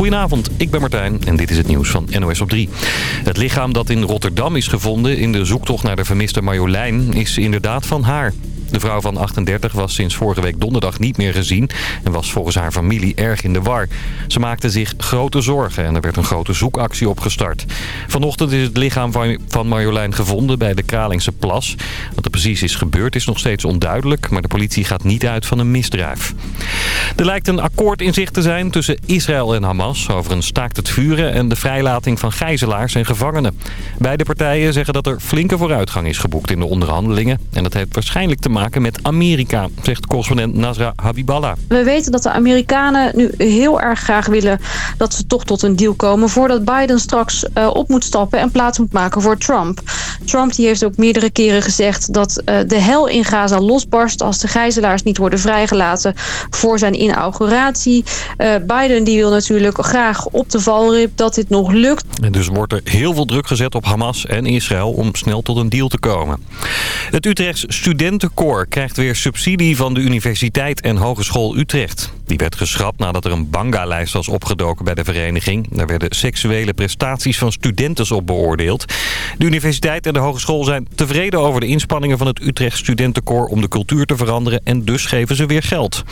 Goedenavond, ik ben Martijn en dit is het nieuws van NOS op 3. Het lichaam dat in Rotterdam is gevonden in de zoektocht naar de vermiste Marjolein is inderdaad van haar. De vrouw van 38 was sinds vorige week donderdag niet meer gezien... en was volgens haar familie erg in de war. Ze maakte zich grote zorgen en er werd een grote zoekactie opgestart. Vanochtend is het lichaam van Marjolein gevonden bij de Kralingse Plas. Wat er precies is gebeurd is nog steeds onduidelijk... maar de politie gaat niet uit van een misdrijf. Er lijkt een akkoord in zicht te zijn tussen Israël en Hamas... over een staakt het vuren en de vrijlating van gijzelaars en gevangenen. Beide partijen zeggen dat er flinke vooruitgang is geboekt in de onderhandelingen... en dat heeft waarschijnlijk te maken maken met Amerika, zegt correspondent Nasra Habiballah. We weten dat de Amerikanen nu heel erg graag willen dat ze toch tot een deal komen... voordat Biden straks uh, op moet stappen en plaats moet maken voor Trump. Trump die heeft ook meerdere keren gezegd dat uh, de hel in Gaza losbarst... als de gijzelaars niet worden vrijgelaten voor zijn inauguratie. Uh, Biden die wil natuurlijk graag op de valrip dat dit nog lukt. En dus wordt er heel veel druk gezet op Hamas en Israël om snel tot een deal te komen. Het Utrechts studentenkoor krijgt weer subsidie van de Universiteit en Hogeschool Utrecht. Die werd geschrapt nadat er een banga-lijst was opgedoken bij de vereniging. Daar werden seksuele prestaties van studenten op beoordeeld. De universiteit en de hogeschool zijn tevreden over de inspanningen van het Utrecht Studentenkoor om de cultuur te veranderen en dus geven ze weer geld.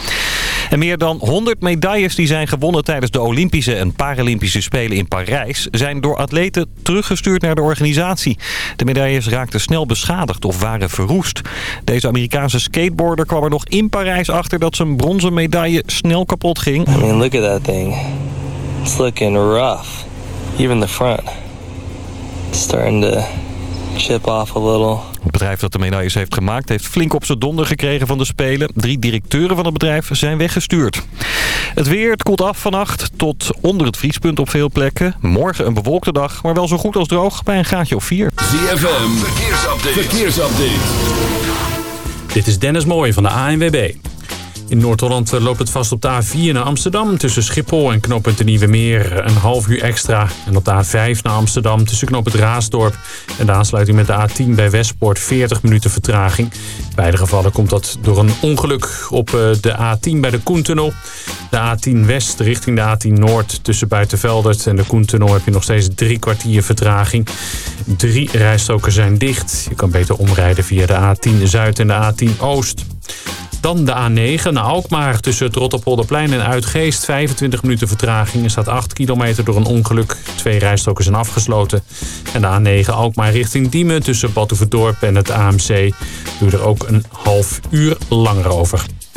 En meer dan 100 medailles die zijn gewonnen tijdens de Olympische en Paralympische Spelen in Parijs zijn door atleten teruggestuurd naar de organisatie. De medailles raakten snel beschadigd of waren verroest. Deze Amerikaanse skateboarder kwam er nog in Parijs achter dat zijn bronzen medaille snel kapot ging. I mean, look at that thing. It's looking rough. Even the front. It's starting to chip off a little. Het bedrijf dat de medailles heeft gemaakt heeft flink op zijn donder gekregen van de Spelen. Drie directeuren van het bedrijf zijn weggestuurd. Het weer, het koelt af vannacht tot onder het vriespunt op veel plekken. Morgen een bewolkte dag, maar wel zo goed als droog bij een graadje of vier. ZFM, verkeersupdate. verkeersupdate. Dit is Dennis Mooij van de ANWB. In Noord-Holland eh, loopt het vast op de A4 naar Amsterdam... tussen Schiphol en knooppunt de Nieuwe Meer een half uur extra. En op de A5 naar Amsterdam tussen knooppunt Raasdorp... en de aansluiting met de A10 bij Westpoort 40 minuten vertraging. In beide gevallen komt dat door een ongeluk op eh, de A10 bij de Koentunnel. De A10 West richting de A10 Noord tussen Buitenveldert en de Koentunnel... heb je nog steeds drie kwartier vertraging. Drie rijstroken zijn dicht. Je kan beter omrijden via de A10 Zuid en de A10 Oost. Dan de A9 naar Alkmaar tussen het Rotterpolderplein en Uitgeest. 25 minuten vertraging. Er staat 8 kilometer door een ongeluk. Twee rijstroken zijn afgesloten. En de A9 Alkmaar richting Diemen tussen Batuverdorp en het AMC. Doe er ook een half uur langer over.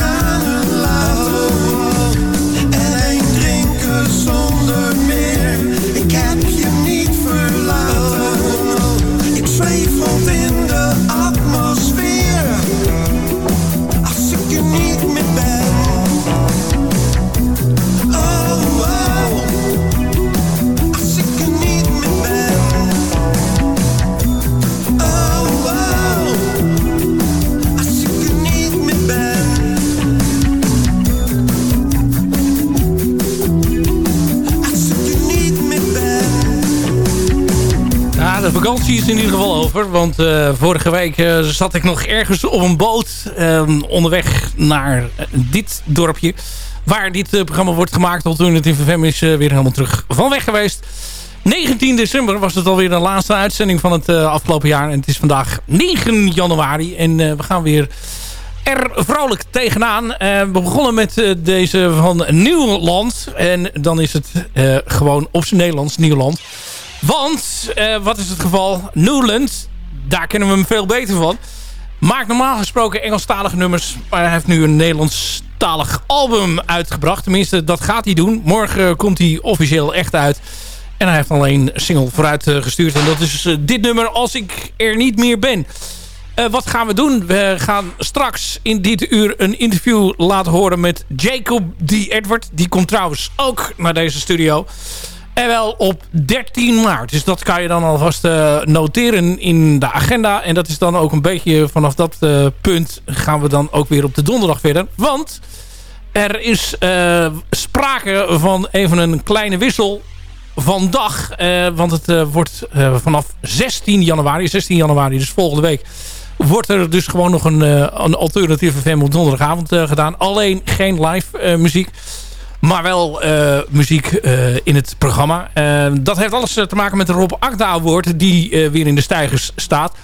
Moet in ieder geval over. Want eh, vorige week eh, zat ik nog ergens op een boot eh, onderweg naar eh, dit dorpje. Waar dit programma wordt gemaakt. Alternative FM is eh, weer helemaal terug van weg geweest. 19 december was het alweer de laatste uitzending van het afgelopen jaar. En het is vandaag 9 januari. En we gaan weer er vrolijk tegenaan. We begonnen met deze van Nieuwland. En dan is het gewoon op zijn Nederlands Nieuwland. Want, eh, wat is het geval? Newland, daar kennen we hem veel beter van. Maakt normaal gesproken Engelstalige nummers. Maar hij heeft nu een Nederlandstalig album uitgebracht. Tenminste, dat gaat hij doen. Morgen komt hij officieel echt uit. En hij heeft alleen een single vooruit eh, gestuurd. En dat is eh, dit nummer Als ik er niet meer ben. Eh, wat gaan we doen? We gaan straks in dit uur een interview laten horen met Jacob D. Edward. Die komt trouwens ook naar deze studio. En wel op 13 maart. Dus dat kan je dan alvast eh, noteren in de agenda. En dat is dan ook een beetje vanaf dat eh, punt gaan we dan ook weer op de donderdag verder. Want er is eh, sprake van even een kleine wissel van dag. want het wordt vanaf 16 januari, 16 januari dus volgende week... wordt er dus gewoon nog een, een alternatieve FM op donderdagavond gedaan. Alleen geen live muziek. Maar wel eh, muziek eh, in het programma. Eh, dat heeft alles te maken met de Rob Akda Award. Die weer in de stijgers staat.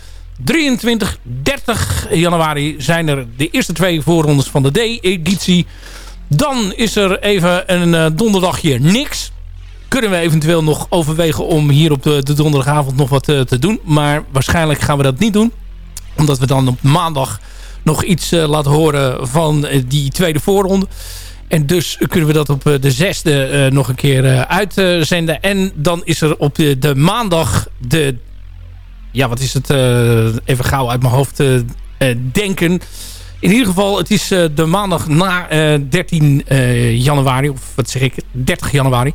23, 30 januari zijn er de eerste twee voorrondes van de D-editie. Dan is er even een donderdagje niks. Kunnen we eventueel nog overwegen om hier op de, de donderdagavond nog wat te doen. Maar waarschijnlijk gaan we dat niet doen. Omdat we dan op maandag nog iets eh, laten horen van die tweede voorronde. En dus kunnen we dat op eh, de zesde eh, nog een keer eh, uitzenden. En dan is er op de, maandag de... Ja, wat is het? even gauw uit mijn hoofd denken. In ieder geval, het is de maandag na eh, 13 eh, januari. Of wat zeg ik? 30 januari.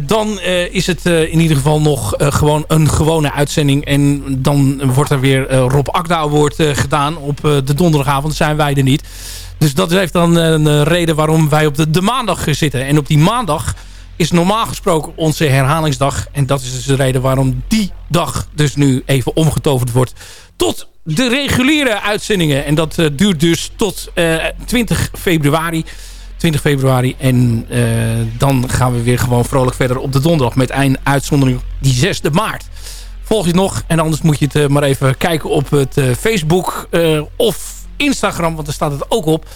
Dan is het in ieder geval nog gewoon een gewone uitzending. En dan wordt er weer Rob Akda eh, gedaan. Op de donderdagavond zijn wij er niet. Dus dat heeft dan een eh, reden waarom wij op de, de maandag zitten. En op die maandag is normaal gesproken onze herhalingsdag. En dat is dus de reden waarom die dag dus nu even omgetoverd wordt. Tot de reguliere uitzendingen. En dat eh, duurt dus tot eh, 20 februari. 20 februari. En eh, dan gaan we weer gewoon vrolijk verder op de donderdag. Met een uitzondering die 6 maart. Volg je het nog. En anders moet je het eh, maar even kijken op het eh, Facebook eh, of Instagram. Want daar staat het ook op.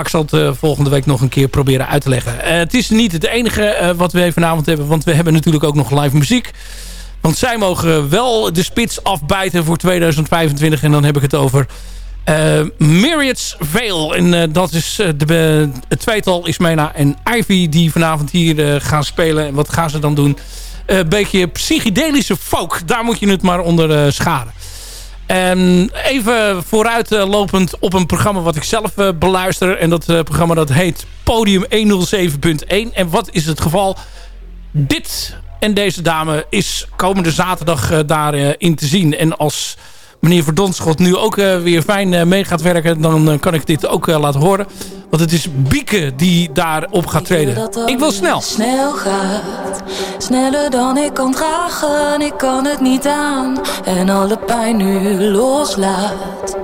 Ik zal het eh, volgende week nog een keer proberen uit te leggen. Eh, het is niet het enige eh, wat we vanavond hebben. Want we hebben natuurlijk ook nog live muziek. Want zij mogen wel de spits afbijten voor 2025. En dan heb ik het over Myriad's Veil. En dat is de, het tweetal Ismena en Ivy die vanavond hier gaan spelen. En wat gaan ze dan doen? Een beetje psychedelische folk. Daar moet je het maar onder scharen. En even vooruitlopend op een programma wat ik zelf eh, beluister. En dat eh, programma dat heet Podium 107.1. En wat is het geval? Dit en deze dame is komende zaterdag eh, daarin in te zien. En als meneer Verdonschot nu ook eh, weer fijn eh, mee gaat werken... dan eh, kan ik dit ook eh, laten horen. Want het is Bieke die daarop gaat treden. Ik wil snel. Snel gaat, sneller dan ik kan dragen. Ik kan het niet aan en alle pijn nu loslaat.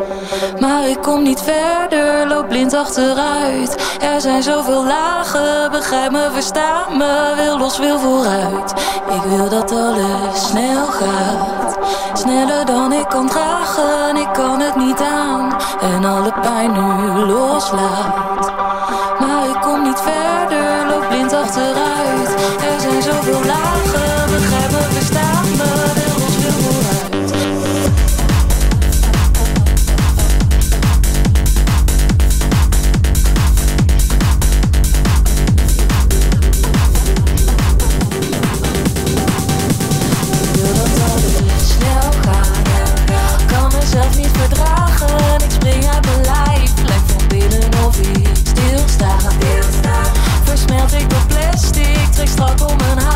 Maar ik kom niet verder, loop blind achteruit. Er zijn zoveel lagen, begrijp me, versta me. Wil los, wil vooruit. Ik wil dat alles snel gaat. Sneller dan ik kan dragen, ik kan het niet aan. En alle pijn nu loslaat. Maar ik kom niet verder, loop blind achteruit. Ik door plastic. Trek strak om mijn huid.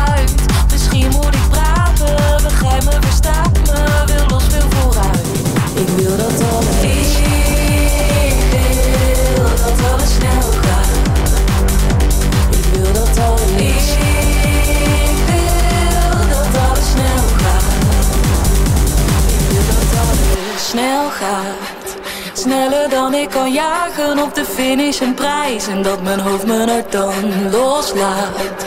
Sneller dan ik kan jagen op de finish een prijs. En dat mijn hoofd mijn hart dan loslaat.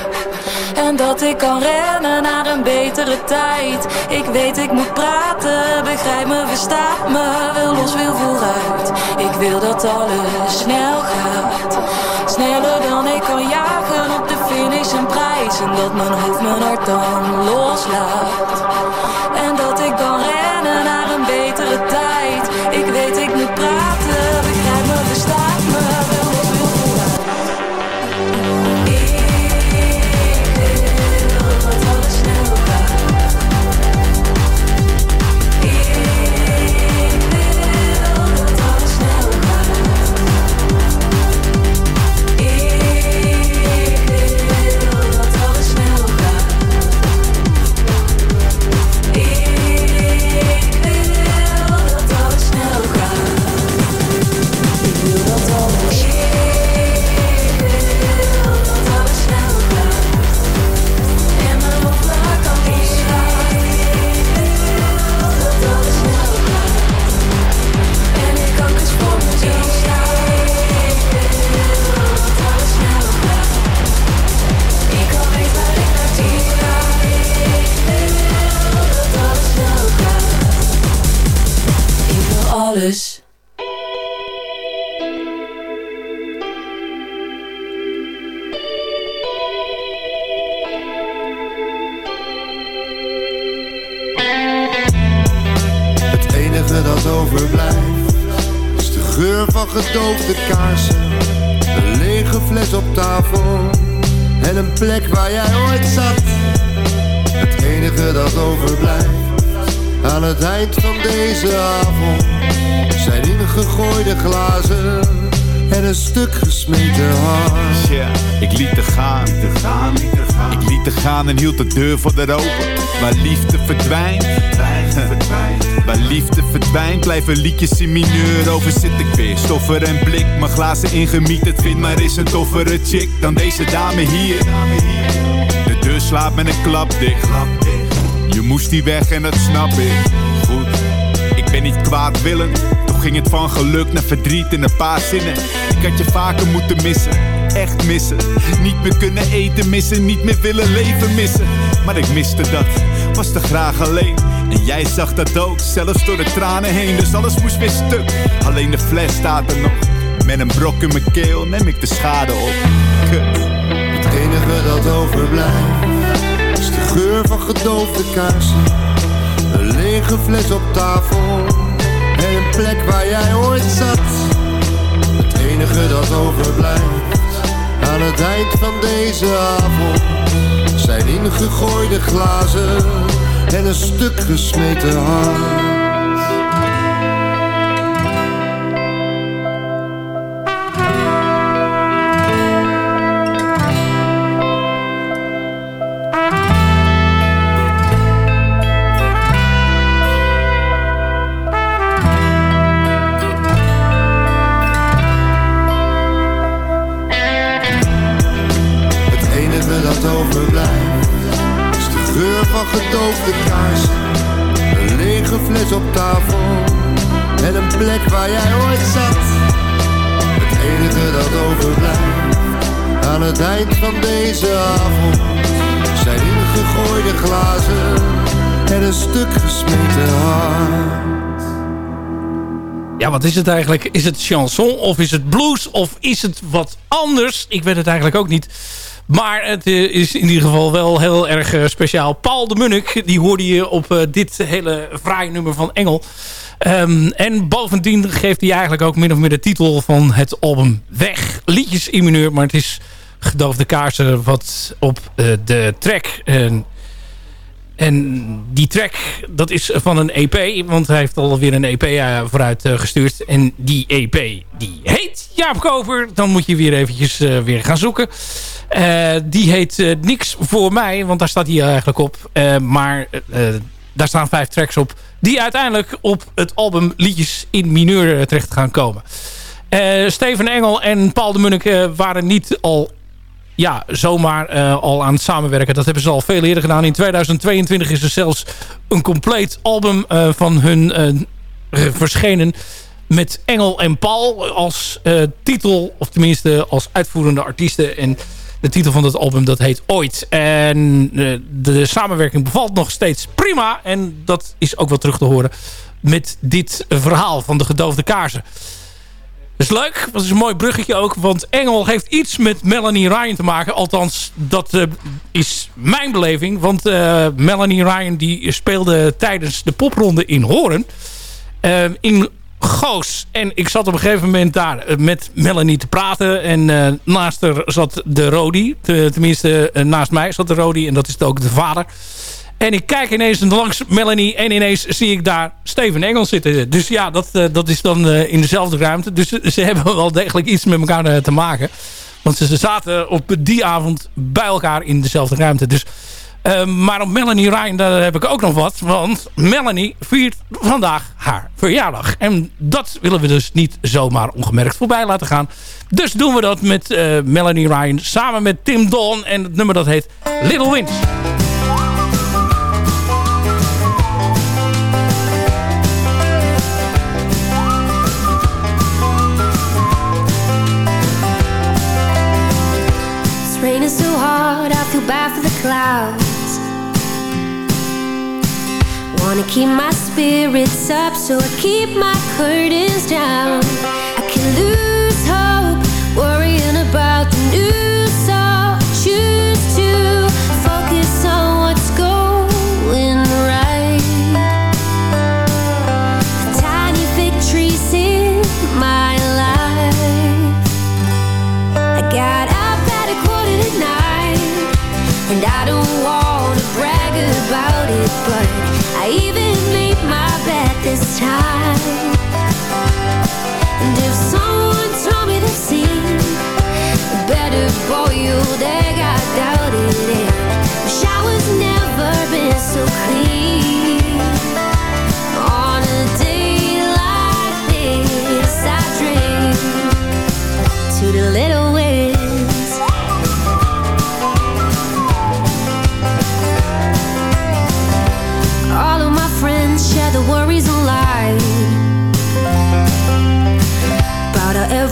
En dat ik kan rennen naar een betere tijd. Ik weet ik moet praten, begrijp me, versta me. Wil los, wil vooruit. Ik wil dat alles snel gaat. Sneller dan ik kan jagen op de finish een prijs. En dat mijn hoofd mijn hart dan loslaat. En dat ik kan rennen van gedoofde kaarsen. Een lege fles op tafel en een plek waar jij ooit zat. Het enige dat overblijft aan het eind van deze avond zijn ingegooide glazen en een stuk gesmeten hart. Ja, ik liet te gaan. Ik liet te gaan en hield de deur voor de open. Waar liefde verdwijnt. Waar liefde verdwijnt, blijven liedjes in mineur. Over zit ik weer, stoffer en blik. Mijn glazen ingemieterd, vind maar is een toffere chick dan deze dame hier. De deur slaat met een klap dicht. Je moest die weg en dat snap ik. Goed, ik ben niet kwaadwillend. Ging het van geluk naar verdriet in een paar zinnen. Ik had je vaker moeten missen, echt missen. Niet meer kunnen eten missen, niet meer willen leven missen. Maar ik miste dat, was te graag alleen. En jij zag dat ook, zelfs door de tranen heen. Dus alles moest weer stuk, alleen de fles staat er nog. Met een brok in mijn keel neem ik de schade op. Kut. Het enige dat overblijft is de geur van gedoofde kaarsen. Een lege fles op tafel en een plek waar jij ooit zat. Het enige dat overblijft aan het eind van deze avond zijn ingegooide glazen en een stuk gesmeten hart. Gedoofde kaarsen. Een lege fles op tafel. En een plek waar jij ooit zat. Het enige dat overblijft aan het eind van deze avond. Zijn ingegooide glazen en een stuk gesmeten hart. Ja, wat is het eigenlijk? Is het chanson of is het blues of is het wat anders? Ik weet het eigenlijk ook niet. Maar het eh, is in ieder geval wel heel erg eh, speciaal. Paul de Munnik, die hoorde je op eh, dit hele fraaie nummer van Engel. Ehm, en bovendien geeft hij eigenlijk ook min of meer de titel van het album weg. Liedjes in mineur, maar het is gedoofde kaarsen wat op de track... en die track, dat is van een EP. Want hij heeft alweer een EP eh, vooruit eh, gestuurd. En die EP, die heet Jaap Koper. Dan moet je weer eventjes eh, weer gaan zoeken. Die heet Niks voor mij. Want daar staat hij eigenlijk op. Maar daar staan vijf tracks op. Die uiteindelijk op het album Liedjes in Mineur terecht gaan komen. Steven Engel en Paul de Munnik waren niet al ja, zomaar eh, al aan het samenwerken. Dat hebben ze al veel eerder gedaan. In 2022 is er zelfs een compleet album eh, van hun eh, verschenen. Met Engel en Paul als titel. Of tenminste als uitvoerende artiesten. En de titel van dat album dat heet Ooit. En de samenwerking bevalt nog steeds prima. En dat is ook wel terug te horen met dit verhaal van de gedoofde kaarsen. Is leuk. Dat is een mooi bruggetje ook. Want Engel heeft iets met Melanie Ryan te maken. Althans, dat eh, is mijn beleving. Want eh, Melanie Ryan die speelde tijdens de popronde in Horen. eh, in Goos. En ik zat op een gegeven moment daar met Melanie te praten. En naast haar zat de Rodi. Te- tenminste, naast mij zat de Rodi. En dat is ook de vader. En ik kijk ineens langs Melanie en ineens zie ik daar Steven Engel zitten. Dus ja, dat, eh, dat is dan eh, in dezelfde ruimte. Dus ze- hebben wel degelijk iets met elkaar eh, te maken. Want ze, zaten op die avond bij elkaar in dezelfde ruimte. Dus, eh, maar op Melanie Ryan, daar heb ik ook nog wat. Want Melanie viert vandaag haar verjaardag. En dat willen we dus niet zomaar ongemerkt voorbij laten gaan. Dus doen we dat met Melanie Ryan samen met Tim Dawn. En het nummer dat heet Little Wins. Bad for the clouds. Wanna keep my spirits up, so I keep my curtains down. I can lose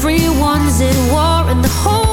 everyone's at war and the whole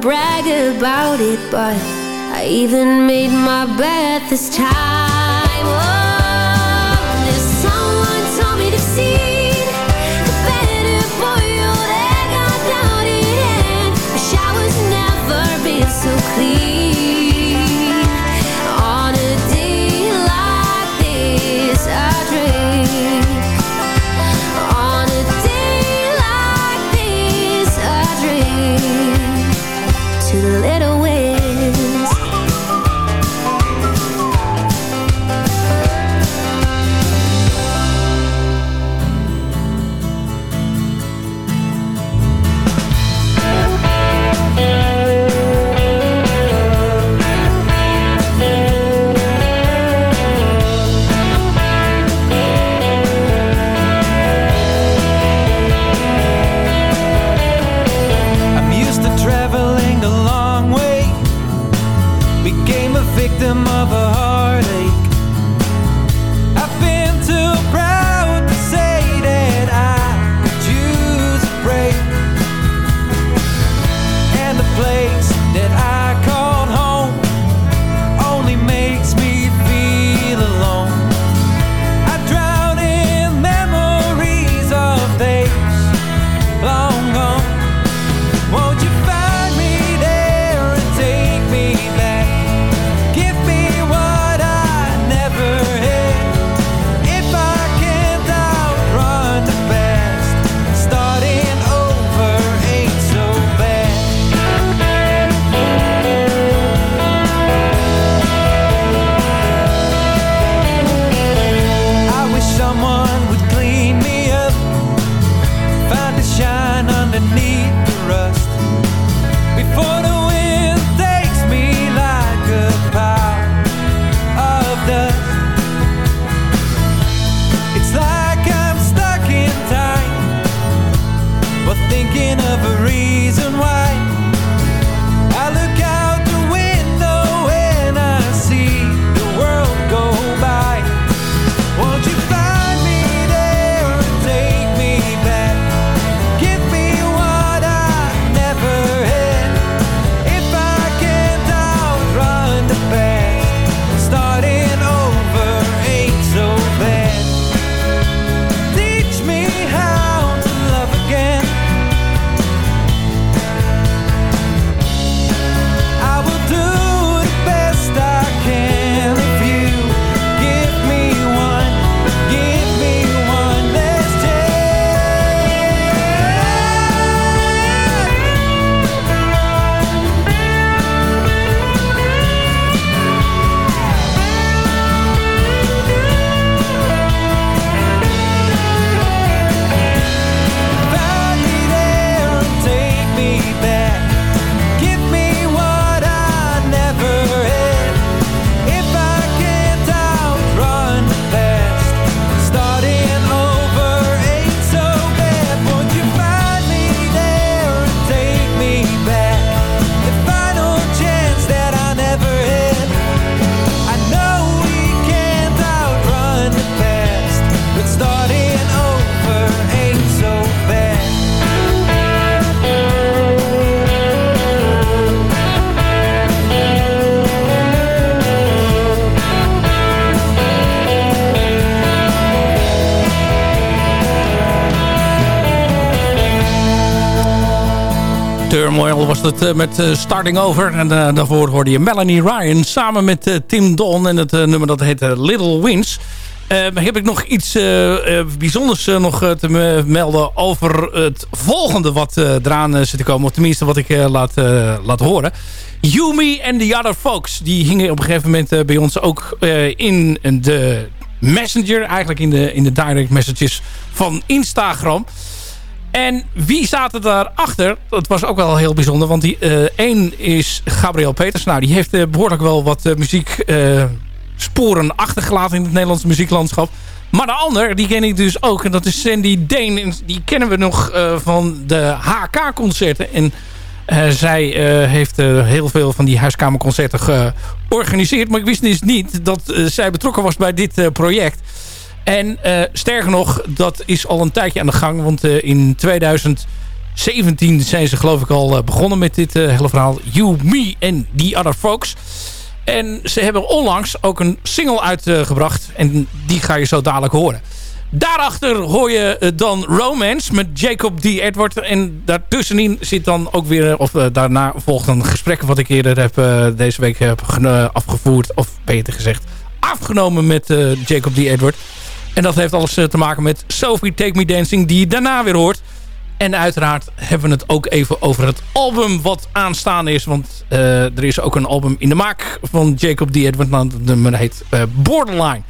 brag about it, but I even made my bed this time. Oh, eh, met eh, Starting Over. En eh, daarvoor hoorde je Melanie Ryan samen met Tim Don. En het nummer dat heet Little Wins. Eh, heb ik nog iets bijzonders nog te me- melden over het volgende wat eraan zit te komen. Of tenminste wat ik laat, laat horen. Yumi and the Other Folks. Die hingen op een gegeven moment bij ons ook in de Messenger. Eigenlijk in de, in de direct messages van Instagram. En wie zaten daarachter? Dat was ook wel heel bijzonder. Want die, eh, één is Gabriel Peters. Nou, die heeft eh, behoorlijk wel wat muziek eh, sporen achtergelaten in het Nederlandse muzieklandschap. Maar de ander, die ken ik dus ook. En dat is Sandy Dane. En die kennen we nog van de HK-concerten. En zij heeft heel veel van die huiskamerconcerten georganiseerd. Maar ik wist dus niet dat zij betrokken was bij dit project. En eh, sterker nog, dat is al een tijdje aan de gang. Want eh, in 2007 2017 zijn ze geloof ik al eh, begonnen met dit hele verhaal. You, Me and The Other Folks. En ze hebben onlangs ook een single uitgebracht. en die ga je zo dadelijk horen. Daarachter hoor je dan Romance met Jacob D. Edward. En daartussenin zit dan ook weer... of daarna volgt een gesprek wat ik eerder heb, deze week heb afgevoerd. Of beter gezegd afgenomen met Jacob D. Edward. En dat heeft alles eh, te maken met Sophie Take Me Dancing... die je daarna weer hoort. En uiteraard hebben we het ook even over het album wat aanstaande is. Want eh, er is ook een album in de maak van Jacob D. Edward. Nou, Het nummer heet eh, Borderline.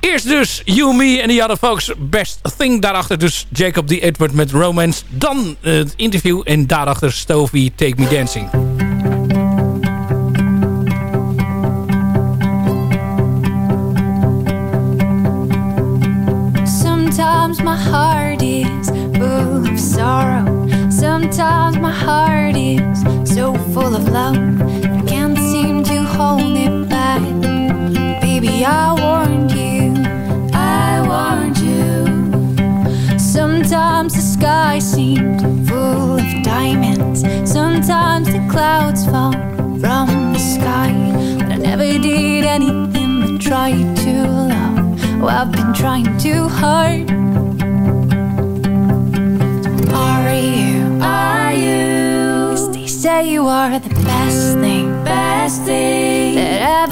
Eerst dus You, Me en The Other Folks Best Thing. Daarachter dus Jacob D. Edward met Romance. Dan het interview en daarachter Stovey Take Me Dancing. Sometimes my heart is full of sorrow. Sometimes my heart is so full of love. I can't seem to hold it back. Baby, I warned you. I warned you. Sometimes the sky seems full of diamonds. Sometimes the clouds fall from the sky. But I never did anything but try to love. Oh, I've been trying too hard. Say you are the best thing, best thing that ever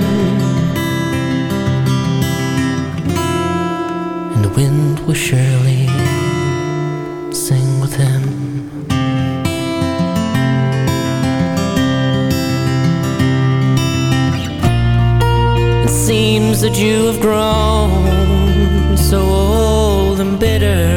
Surely sing with him. It seems that you have grown so old and bitter.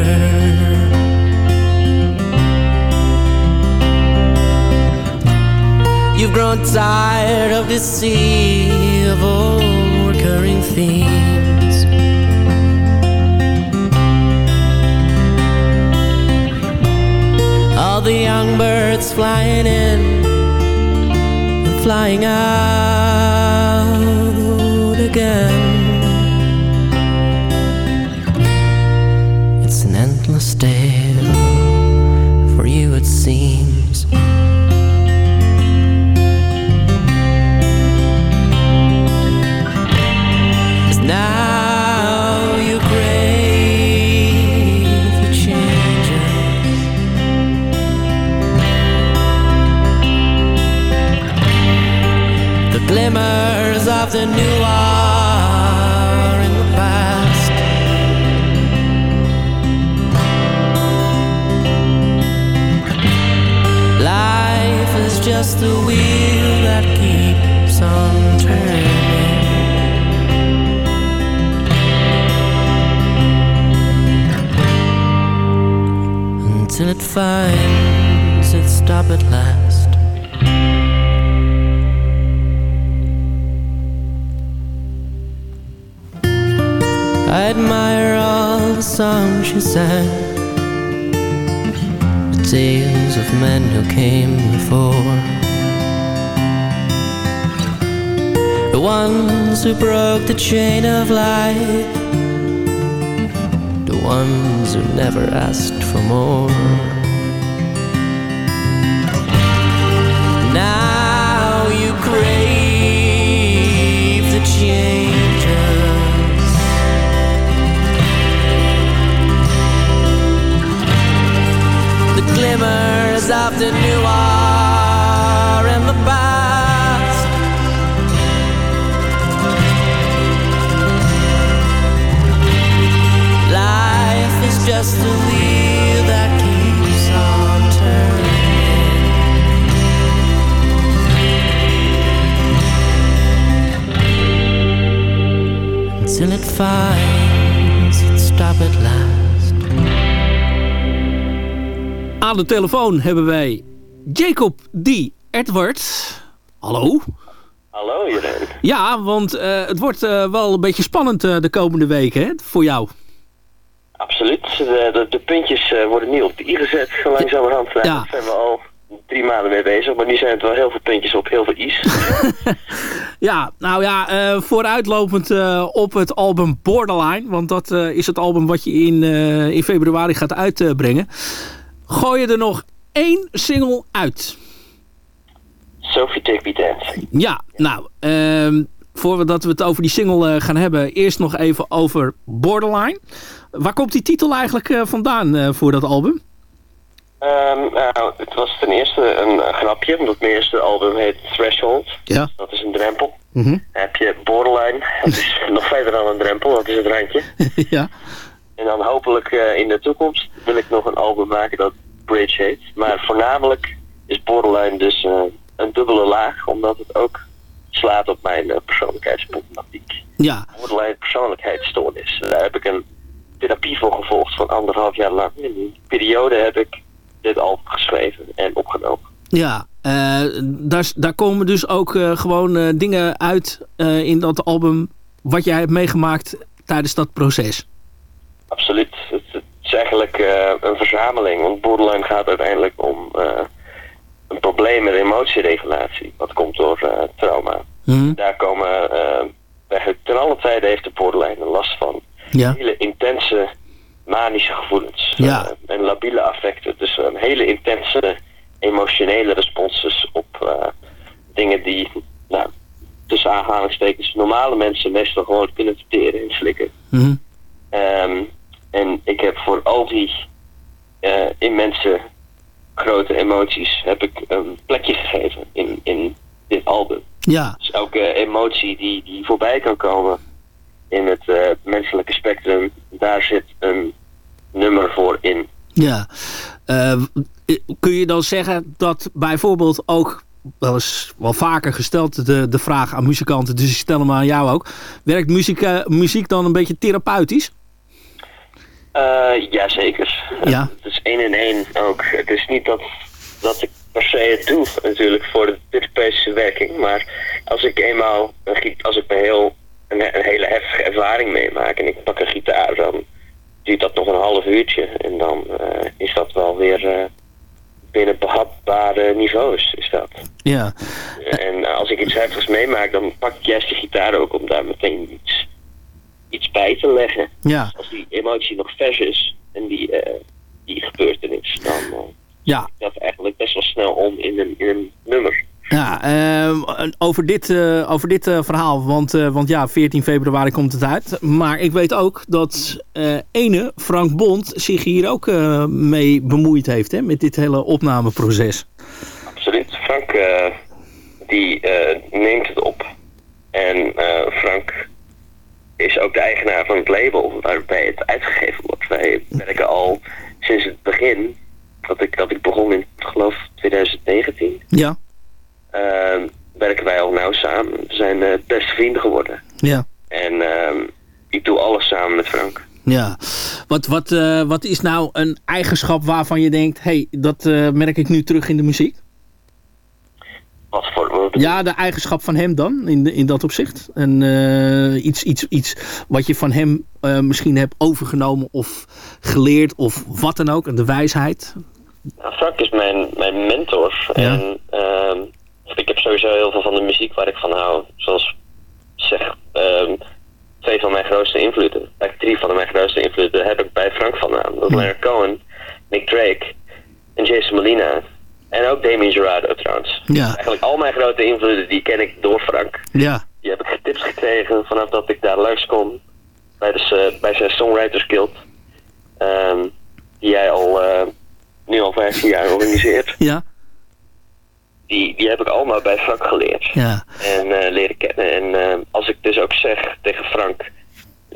You've grown tired of this sea of old recurring themes. The young birds flying in and flying out broke the chain of life the ones who never asked for more. Now you crave the changes. The glimmers of the new Aan de telefoon hebben wij Jacob D. Edward. Hallo? Hallo Jeroen. Ja, want eh, het wordt eh, wel een beetje spannend eh, de komende weken hè, voor jou. Absoluut. De, de, de puntjes eh, worden nu op de i gezet, zo langzamerhand. Nou, Ja. Daar zijn we al drie maanden mee bezig, maar nu zijn het wel heel veel puntjes op heel veel i's. Ja, nou ja, eh, vooruitlopend eh, op het album Borderline. Want dat is het album wat je in, in februari gaat uitbrengen. Gooi je er nog één single uit. Sophie Take Me Dancing. Ja, nou, ehm voordat we het over die single eh, gaan hebben... eerst nog even over Borderline. Waar komt die titel eigenlijk eh, vandaan eh, voor dat album? Ehm, nou, het was ten eerste een grapje, omdat mijn eerste album heet Threshold. Ja. Dat is een drempel. Mhm. Dan heb je Borderline, dat is nog verder dan een drempel, dat is het randje. ja. En dan hopelijk in de toekomst wil ik nog een album maken dat Bridge heet. Maar voornamelijk is Borderline dus een dubbele laag, omdat het ook slaat op mijn eh, persoonlijkheidsproblematiek. Ja. Borderline persoonlijkheidsstoornis. Daar heb ik een therapie voor gevolgd van anderhalf jaar lang. In die periode heb ik dit album geschreven en opgenomen. Ja, eh, daar, daar komen dus ook eh, gewoon dingen uit in dat album... wat jij hebt meegemaakt tijdens dat proces. Absoluut. Het, het is eigenlijk een verzameling. Want borderline gaat uiteindelijk om een probleem met emotieregulatie. Wat komt door eh, trauma. Mhm. Daar komen, bij, ten alle tijde heeft de borderline last van Ja. hele intense manische gevoelens Ja. eh, en labiele affecten. Dus een hele intense emotionele responses op dingen die, nou, tussen aanhalingstekens, normale mensen meestal gewoon kunnen verteren en slikken. Mhm. Ehm, en ik heb voor al die immense grote emoties heb ik een plekje gegeven in, in dit album. Ja. Dus elke emotie die, die voorbij kan komen in het eh, menselijke spectrum, daar zit een nummer voor in. Ja. Eh, kun je dan zeggen dat bijvoorbeeld ook wel eens wel vaker gesteld de, de vraag aan muzikanten, dus ik stel hem aan jou ook. Werkt muziek, eh, muziek dan een beetje therapeutisch? Eh jazeker. Ja. Het is één en één ook. Het is niet dat, dat ik per se het doe natuurlijk voor de therapeutische werking. Maar als ik eenmaal, een, als ik een, heel, een, een hele heftige ervaring meemaak en ik pak een gitaar, dan duurt dat nog een half uurtje. En dan eh, is dat wel weer eh, binnen behapbare niveaus. Is dat. Ja. En als ik iets heftigs meemaak, dan pak ik juist de gitaar ook om daar meteen iets, iets bij te leggen. Ja. Als die emotie nog vers is en die, eh, die gebeurtenis, dan eh, Ja. dat eigenlijk best wel snel om in een, in een nummer. Ja, ehm, over dit, eh, over dit eh, verhaal, want, eh, want ja, 14 februari komt het uit. Maar ik weet ook dat eh, ene Frank Bond zich hier ook eh, mee bemoeid heeft, hè, met dit hele opnameproces. Absoluut. Frank eh, die eh, neemt het op. En eh, Frank is ook de eigenaar van het label waarbij het uitgegeven wordt. Wij werken al sinds het begin, dat ik, dat ik begon in, geloof 2019, Ja. eh, werken wij al nauw samen. We zijn eh, beste vrienden geworden. Ja. En ehm, ik doe alles samen met Frank. Ja. Wat, wat, eh, wat is nou een eigenschap waarvan je denkt, hey, dat eh, merk ik nu terug in de muziek? Ja, de eigenschap van hem dan, in, de- in dat opzicht. En eh, iets, iets, iets wat je van hem eh, misschien hebt overgenomen of geleerd of wat dan ook. En de wijsheid. Frank is mijn, mijn mentor. En ehm, ik heb sowieso heel veel van de muziek waar ik van hou. Zoals zeg, ehm, twee van mijn grootste invloeden. Eigenlijk drie van mijn grootste invloeden heb ik bij Frank vandaan. Dat is Leonard Cohen, Nick Drake en Jason Molina. En ook Damien Gerardo trouwens. Ja. Eigenlijk al mijn grote invloeden die ken ik door Frank. Ja. Die heb ik tips gekregen vanaf dat ik daar langs kom. Bij, de, s- bij zijn Songwriters Guild. Ehm, die jij al eh, nu al 15 jaar organiseert. Ja. Die, die heb ik allemaal bij Frank geleerd. Ja. En eh, leren kennen. En eh, als ik dus ook zeg tegen Frank,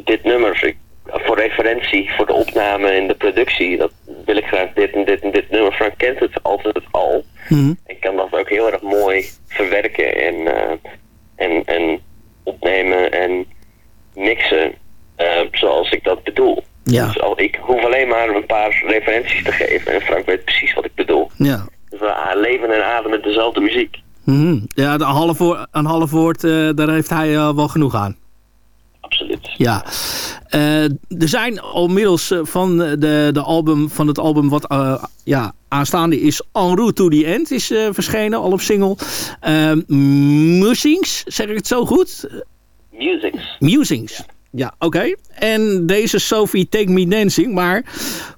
dit nummer, ik, voor referentie, voor de opname en de productie, dat wil ik graag dit en dit en dit nummer. Frank kent het altijd al. Mhm. En kan dat ook heel erg mooi verwerken en, eh, en, en opnemen en mixen eh, zoals ik dat bedoel. Ja. Dus al, ik hoef alleen maar een paar referenties te geven en Frank weet precies wat ik bedoel. Ja. Dus we a- leven en ademen dezelfde muziek. Mhm. Ja, de half woord, een half woord, eh, daar heeft hij eh, wel genoeg aan. Absoluut. Ja. Eh, er zijn al middels eh, van, de, de album, van het album wat eh, ja, aanstaande is... En route to the end is verschenen, al op single. Musings, zeg ik het zo goed? Musings. Musings. Ja, oké. En deze Sophie Take Me Dancing. Maar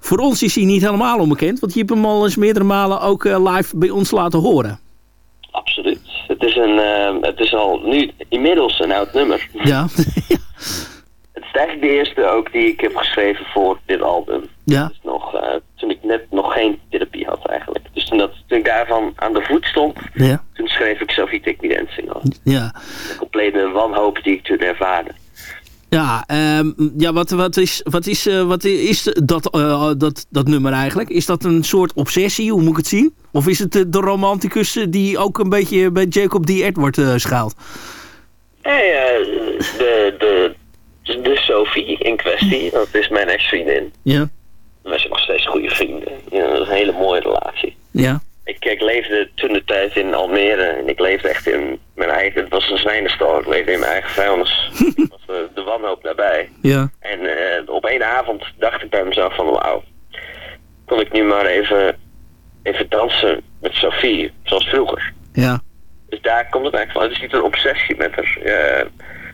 voor ons is hij niet helemaal onbekend. Want je hebt hem al eens meerdere malen ook live bij ons laten horen. Absoluut. Het is, een, het is al nu inmiddels een oud nummer. Ja. Het is eigenlijk de eerste ook die ik heb geschreven voor dit album. Ja. Dus nog, eh, toen ik net nog geen therapie had eigenlijk. Dus toen, dat, toen ik daarvan aan de voet stond, Ja. toen schreef ik Sophie Take Me Dancing al. Ja. De complete wanhoop die ik toen ervaarde. Ja, ehm, ja wat, wat is, wat is, eh, wat is dat, eh, dat, dat nummer eigenlijk? Is dat een soort obsessie? Hoe moet ik het zien? Of is het de romanticus die ook een beetje bij Jacob D. Edward eh, schuilt? Hey, eh, de, de, de Sophie in kwestie, dat is mijn ex-vriendin. Ja. Wij zijn nog steeds goede vrienden. Ja, dat is een hele mooie relatie. Ja. Ik, ik leefde toen de tijd in Almere en ik leefde echt in mijn eigen, het was een zwijnenstal, ik leefde in mijn eigen vuilnis. Ik was de, de wanhoop nabij. Ja. En eh, op één avond dacht ik bij mezelf van wauw, kon ik nu maar even, even dansen met Sophie, zoals vroeger. Ja. Dus daar komt het eigenlijk van. Het is niet een obsessie met haar. eh,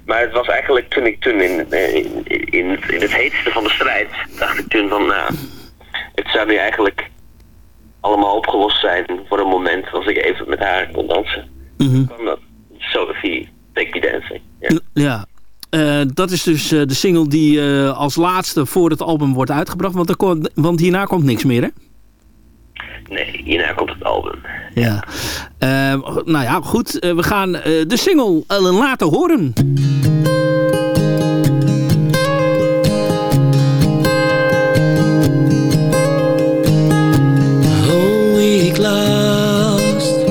maar het was eigenlijk toen ik toen in, eh, in, in, het- in het heetste van de strijd, dacht ik toen van, nou, het zou nu eigenlijk allemaal opgelost zijn voor een moment als ik even met haar kon dansen. Mhm. kwam dat Sophie Take Me Dancing. Ja. Ja. Eh, dat is dus eh, de single die als laatste voor het album wordt uitgebracht. Want, er komt, want hierna komt niks meer, hè? Nee, hierna komt het album. Ja. Eh, nou ja, goed. Eh, we gaan eh, de single eh, laten horen. whole week lost.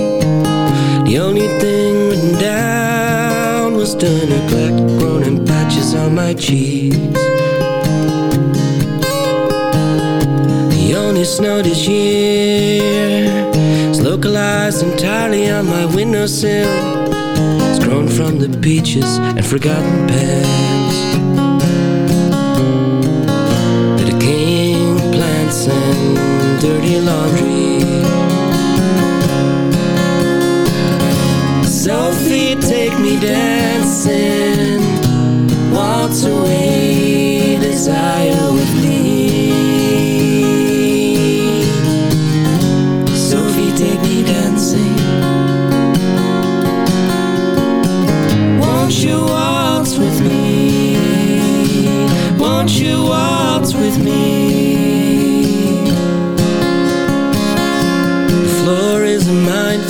The only thing written down was the neglect grown in patches on my cheeks. The only snow this year localized entirely on my windowsill. It's grown from the beaches and forgotten pens. The decaying plants and dirty laundry. Sophie, take me dancing. Waltz away, desire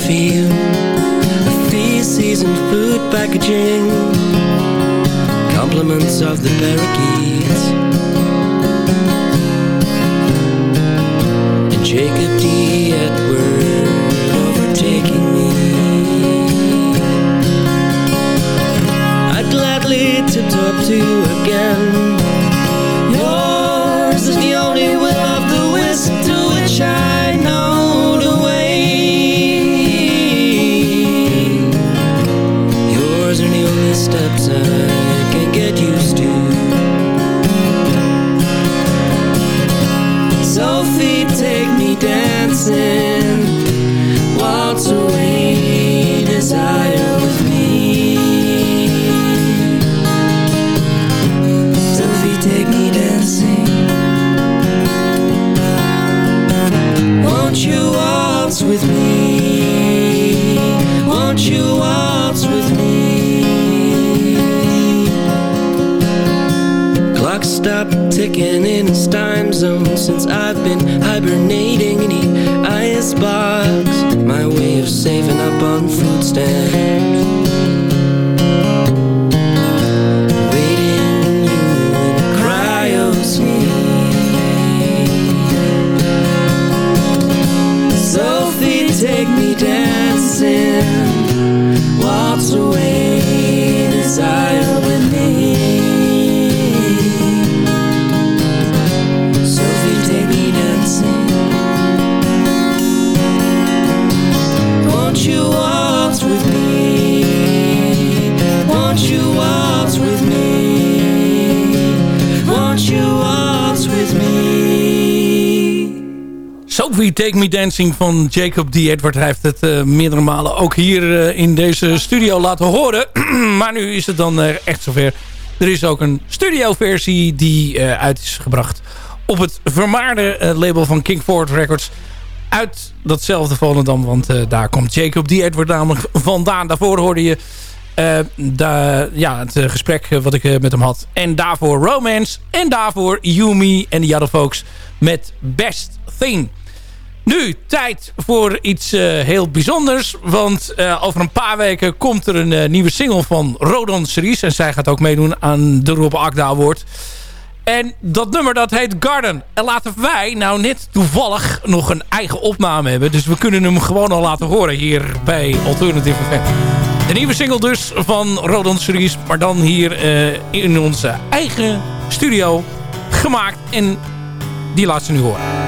minefield of feces and food packaging. Compliments of the parakeets. And Jacob D. Edward overtaking me. I'd gladly tiptoe up to you again. Stopped ticking in its time zone since I've been hibernating in the ice box. My way of saving up on food stamps. Take me dancing. Waltz away, Sophie Take Me Dancing van Jacob D. Edward. Hij heeft het eh, meerdere malen ook hier eh, in deze studio laten horen. maar nu is het dan eh, echt zover. Er is ook een studioversie die uit is gebracht op het vermaarde label van King Ford Records. Uit datzelfde Volendam, want daar komt Jacob D. Edward namelijk vandaan. Daarvoor hoorde je ja, het gesprek wat ik met hem had. En daarvoor Romance. En daarvoor Yumi en de Other Folks met Best Thing. Nu, tijd voor iets eh, heel bijzonders. Want eh, over een paar weken komt er een eh, nieuwe single van Rodon Series. En zij gaat ook meedoen aan de Rob Akda Award. En dat nummer dat heet Garden. En laten wij nou net toevallig nog een eigen opname hebben. Dus we kunnen hem gewoon al laten horen hier bij Alternative FM. De nieuwe single dus van Rodon Series. Maar dan hier in onze eigen studio gemaakt. En die laat ze nu horen.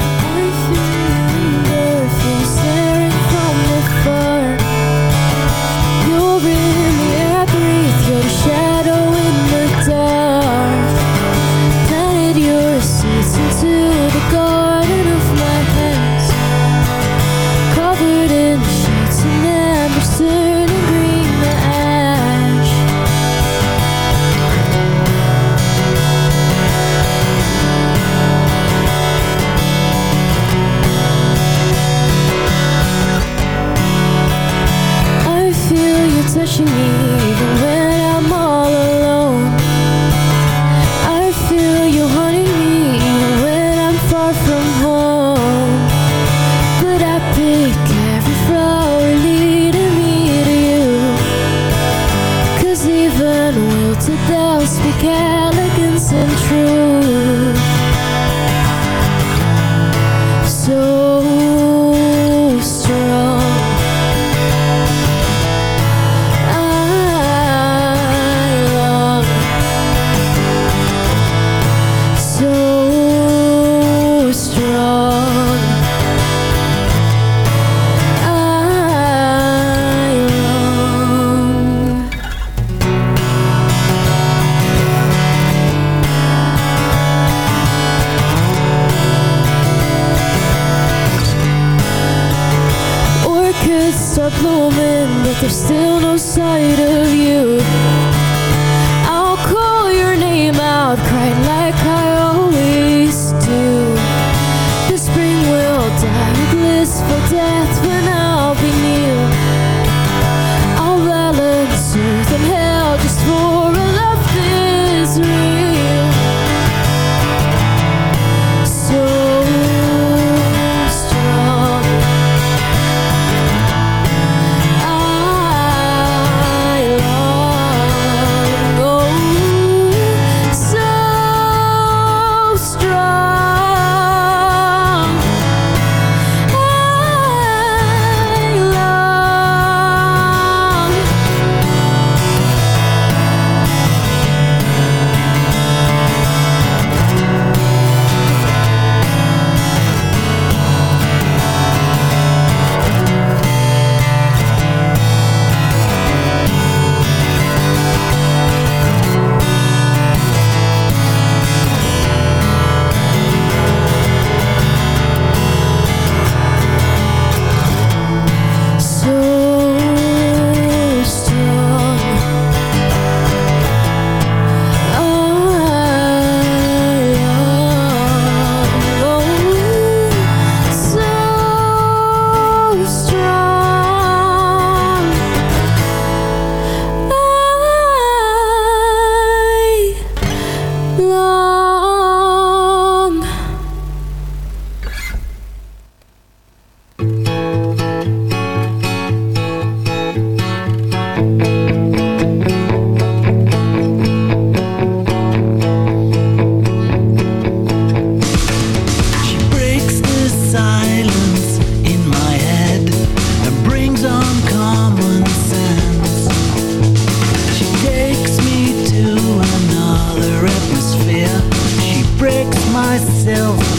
sair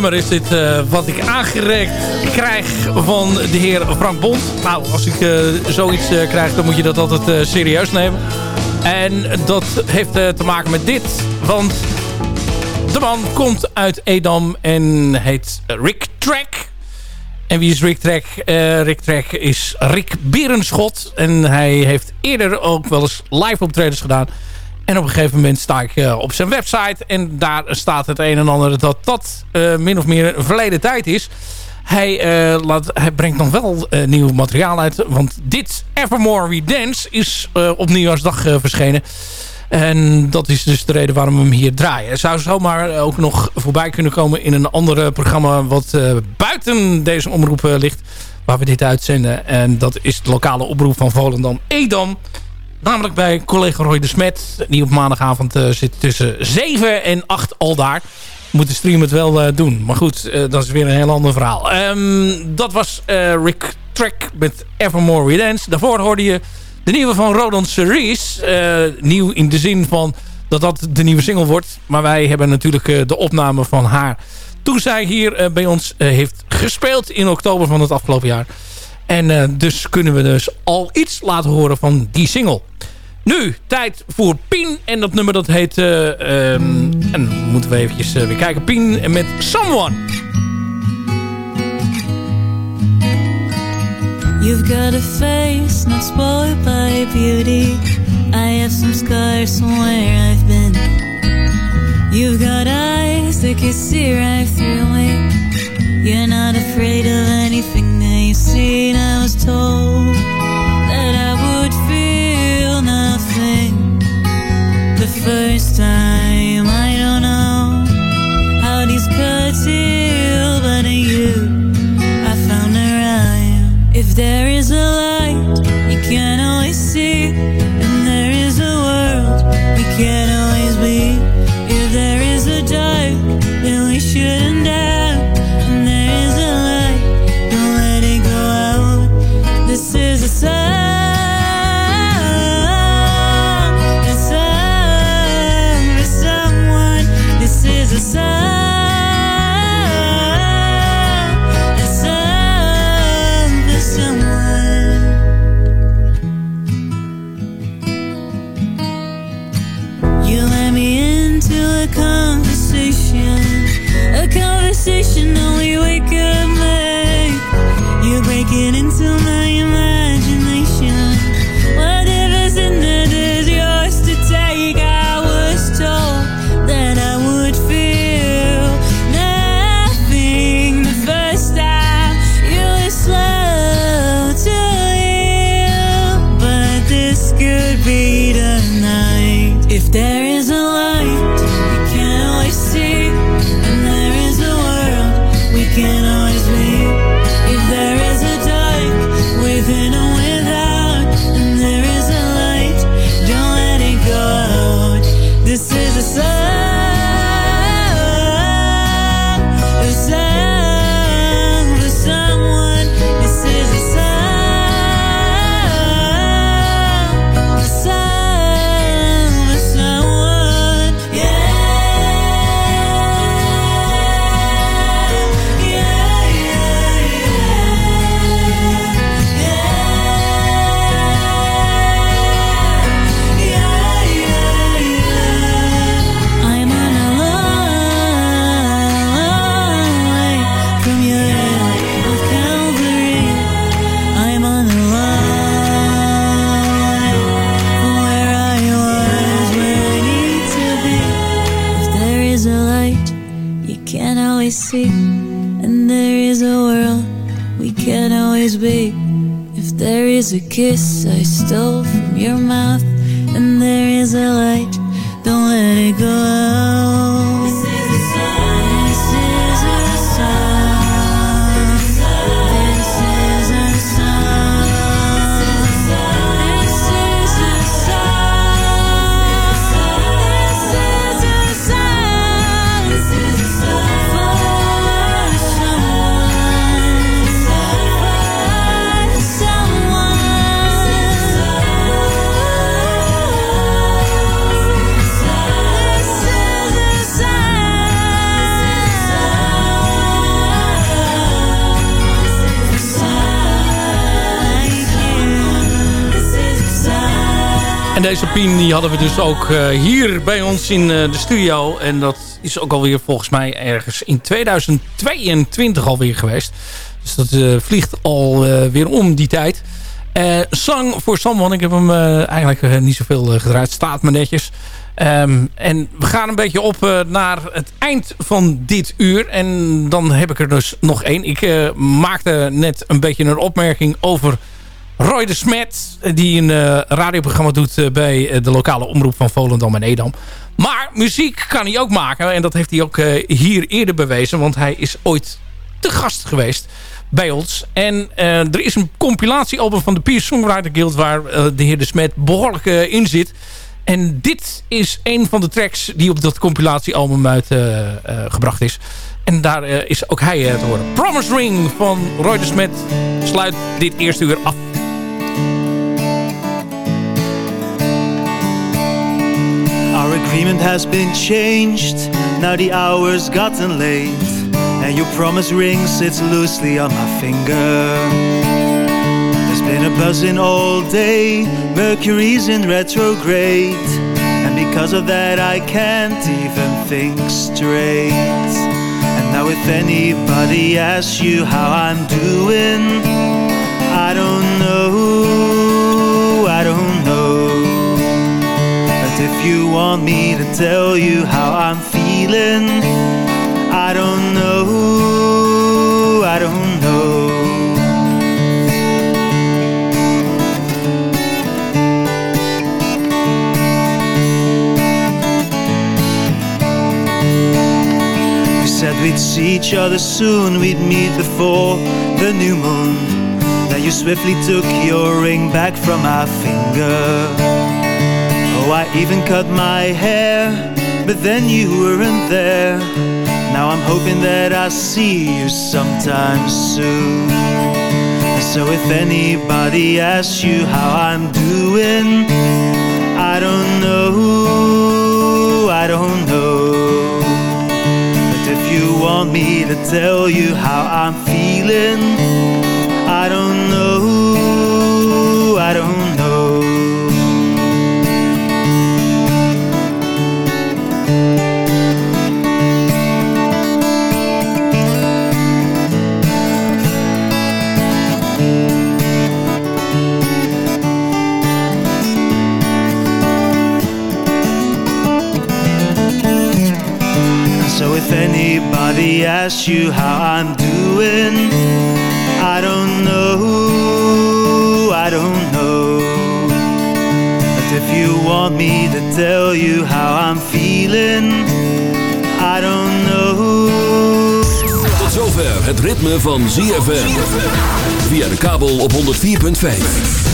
nummer is dit eh, wat ik aangereikt krijg van de heer Frank Bond. Nou, als ik eh, zoiets eh, krijg, dan moet je dat altijd serieus nemen. En dat heeft te maken met dit. Want de man komt uit Edam en heet Rick Track. En wie is Rick Track? Rick Track is Rick Berenschot. En hij heeft eerder ook wel eens live optredens gedaan. En op een gegeven moment sta ik eh, op zijn website. En daar staat het een en ander dat dat eh, min of meer een verleden tijd is. Hij, eh, laat, hij brengt nog wel nieuw materiaal uit. Want dit Evermore We Dance is op nieuwjaarsdag verschenen. En dat is dus de reden waarom we hem hier draaien. Hij zou zomaar ook nog voorbij kunnen komen in een ander programma... wat buiten deze omroep ligt, waar we dit uitzenden. En dat is de lokale oproep van Volendam Edam. Namelijk bij collega Roy de Smet. Die op maandagavond eh, zit tussen 7 en 8 al daar. Moet de stream het wel eh, doen. Maar goed, eh, dat is weer een heel ander verhaal. Ehm, dat was Rick Track met Evermore We Dance. Daarvoor hoorde je de nieuwe van Rodan Cerise. Eh, nieuw in de zin van dat dat de nieuwe single wordt. Maar wij hebben natuurlijk de opname van haar. Toen zij hier bij ons heeft gespeeld in oktober van het afgelopen jaar. En eh, dus kunnen we dus al iets laten horen van die single. Nu, tijd voor Pien. En dat nummer dat heet... eh, ehm, en moeten we eventjes eh, weer kijken. Pien met Someone. You've got a face not spoiled by beauty. I have some scars from where I've been. You've got eyes that can see right through me. You're not afraid of anything seen. I was told that I would feel nothing the first time. I don't know how these cuts heal, but in you. I found a rhyme. If there is deze Pien die hadden we dus ook eh, hier bij ons in eh, de studio. En dat is ook alweer volgens mij ergens in 2022 alweer geweest. Dus dat eh, vliegt alweer weer om die tijd. Song for Someone, ik heb hem eigenlijk niet zoveel gedraaid. Staat me netjes. Ehm, en we gaan een beetje op naar het eind van dit uur. En dan heb ik er dus nog één. Ik maakte net een beetje een opmerking over Roy de Smet. Die een eh, radioprogramma doet eh, bij eh, de lokale omroep van Volendam en Edam. Maar muziek kan hij ook maken. En dat heeft hij ook hier eerder bewezen. Want hij is ooit te gast geweest bij ons. En er is een compilatiealbum van de Peer Songwriter Guild... waar de heer de Smet behoorlijk eh, in zit. En dit is een van de tracks die op dat compilatiealbum uitgebracht is. En daar is ook hij eh, te horen. Promise Ring van Roy de Smet sluit dit eerste uur af. Agreement has been changed. Now the hour's gotten late. And your promise ring sits loosely on my finger. There's been a buzzing all day. Mercury's in retrograde. And because of that, I can't even think straight. And now, if anybody asks you how I'm doing, I don't know. You want me to tell you how I'm feeling, I don't know, I don't know. We said we'd see each other soon, we'd meet before the new moon. Now you swiftly took your ring back from my finger. Oh, I even cut my hair, but then you weren't there. Now I'm hoping that I'll see you sometime soon. So if anybody asks you how I'm doing, I don't know, I don't know. But if you want me to tell you how I'm feeling, I don't know, if anybody asks you how I'm doing, I don't know, I don't know. But if you want me to tell you how I'm feeling, I don't know. Tot zover het ritme van ZFM. Via de kabel op 104.5.